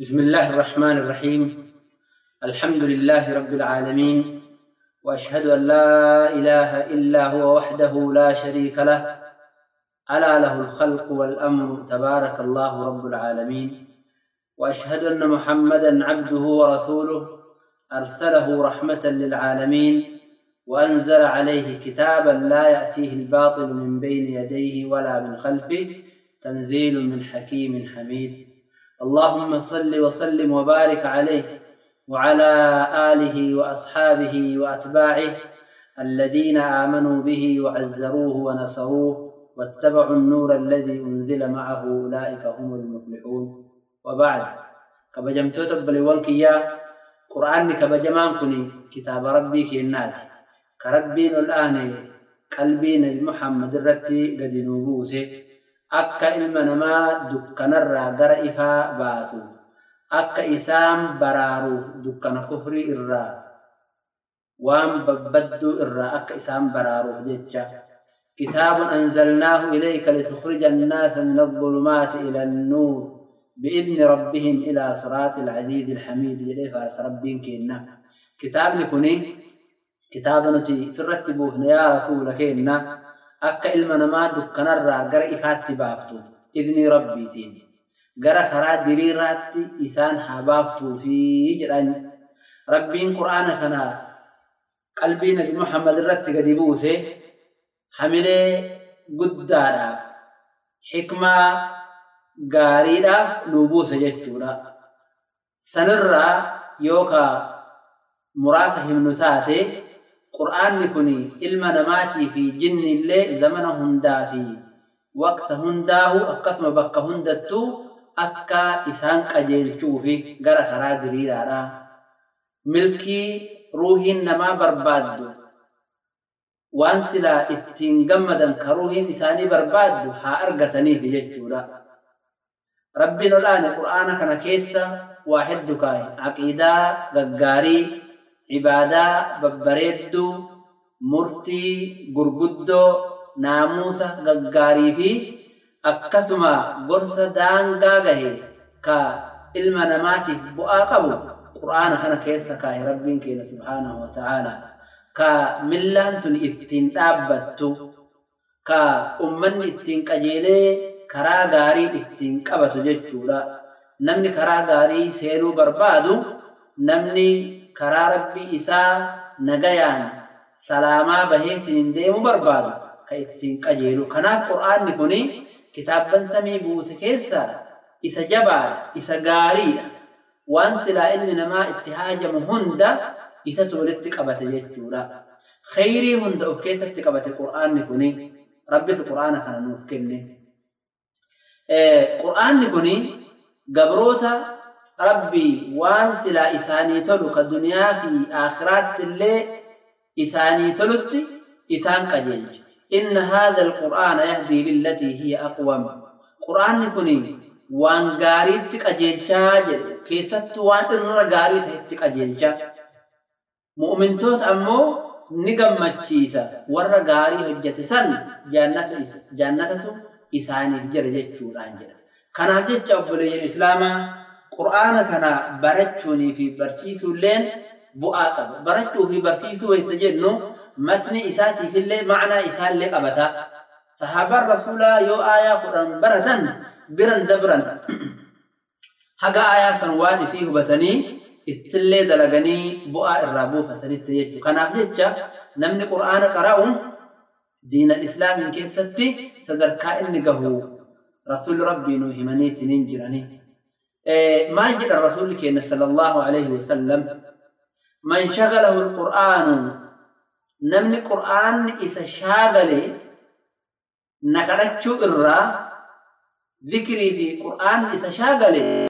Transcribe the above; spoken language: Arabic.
بسم الله الرحمن الرحيم. الحمد لله رب العالمين وأشهد أن لا إله إلا هو وحده لا شريك له. ألا له الخلق والأمر تبارك الله رب العالمين. وأشهد أن محمدا عبده ورسوله. أرسله رحمة للعالمين وأنزل عليه كتابا لا يأتيه الباطل من بين يديه ولا من خلفه. تنزيل من حكيم حميد. اللهم صل وسلم وبارك عليه وعلى آله وأصحابه وأتباعه الذين آمنوا به وعزروه ونصروه واتبعوا النور الذي أنزل معه أولئك هم المفلحون. وبعد كبجمتوت بلوان كيا قرآن كبجمان كني كتاب ربي كينات كربين الآن قلبين المحمد الرتي قد نوبوسه. Akka ilma namaa dukkanarraa gara ifaa baasu akka isaan baraaruuf dukkana kufrii irraa waan babbadduu irraa akka isaan baraaruuf jecha. كتاب أنزلناه إليك لتخرج الناس من الظلمات إلى النور بإذن ربهم إلى صراط العزيز الحميد إليه فارس ربين كينا كتاب نكوني كتاب نتي سرتبوه يا رسول كينا akka ilma namaa dukkanarraa gara ifaatti baaftu idni rabbiitiin gara karaa diriiraatti isaan haa baaftuufi jedhan rabbiin qur'aana kana qalbii nabi muhammad irratti gadi buuse hamilee guddaadhaaf xikmaa gaariidhaaf nuu buuse jechuudha sanirraa yookaa muraasa himnu taate qur'aanni kun ilma namaatii fi jinni illee zamana hundaa fi waqta hundaahu akkasuma bakka hundattuu akka isaan qajeelchuu fi gara karaa diriiraadha. Milkii ruuhiin namaa barbaaddu waan silaa ittiin gammadan ka ruuhiin isaanii barbaaddu haa argataniif jechuudha. Rabbiin olaane qur'aana kana keessa waa hedduu kaaye aqiidaa gaggaarii cibaadaa babbareedduu murtii gurguddoo naamusa gaggaarii fi akkasuma gorsa daangaa gahe ka ilma namaatiif bu'aa qabu qur'aana kana keessa kaahe rabbiin keenya subhaanahu wa ta'aala ka millaan tun ittiin dhaabbattu ka ummanni ittiin qajeelee karaa gaarii ittiin qabatu jechuudha namni karaa gaarii seenuu barbaadu namni karaa rabbii isaa nagayaan salaamaa baheetiin deemu barbaadu ka ittiin qajeelu kanaaf qur'aanni kun kitaabban samii buute keessa isa jabaadha isa gaariidha waan silaa ilmi namaa itti haajamu hunda isatu walitti qabate jechuudha khayrii hunda of keessatti qabate qur'aanni kun rabbitu qur'aana kana nuuf kenne qur'aanni kun gabroota ربي وان سلا إساني تلو كالدنيا في آخرات اللي إساني تلوتي إسان قجل إن هذا القرآن يهدي للتي هي أقوى ما قرآن نكوني وان غاري تقجل كي كيست وان إرر غاري تقجل جاجل مؤمن توت أمو نقم مجيسا. ور غاري هجت سن جانت إساني جرجت جوران جرا. كان هجت جوب الإسلام qur'aana kana barachuunii fi barsiisuulleen bu'aa qaba barachuu fi barsiisuu wayta jennu matni isaatiifillee ma'anaa isaallee qabata sahaabaan rasuulaa yoo aayaa kudhan baratan biran dabran haga aayaa san waan isii hubatanii ittillee dalaganii bu'aa irraa buufatanitti jechuudha kanaaf jecha namni qur'aana qara'u diina islaamiin keessatti sadarkaa inni gahu rasuulli rabbii nuu himaniitiin jiranii ما جاء الرسول كينا صلى الله عليه وسلم. من شغله القرآن نمني قرآن إذا شاغله نكرتشو إرى ذكري في قرآن إذا شاغله